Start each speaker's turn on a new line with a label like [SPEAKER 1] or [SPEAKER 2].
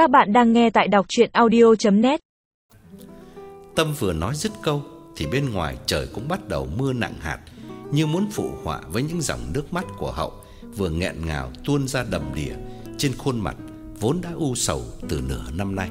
[SPEAKER 1] Các bạn đang nghe tại đọc chuyện audio.net
[SPEAKER 2] Tâm vừa nói dứt câu thì bên ngoài trời cũng bắt đầu mưa nặng hạt, như muốn phụ họa với những dòng nước mắt của Hậu vừa nghẹn ngào tuôn ra đầm đìa trên khuôn mặt vốn đã u sầu từ nửa năm nay.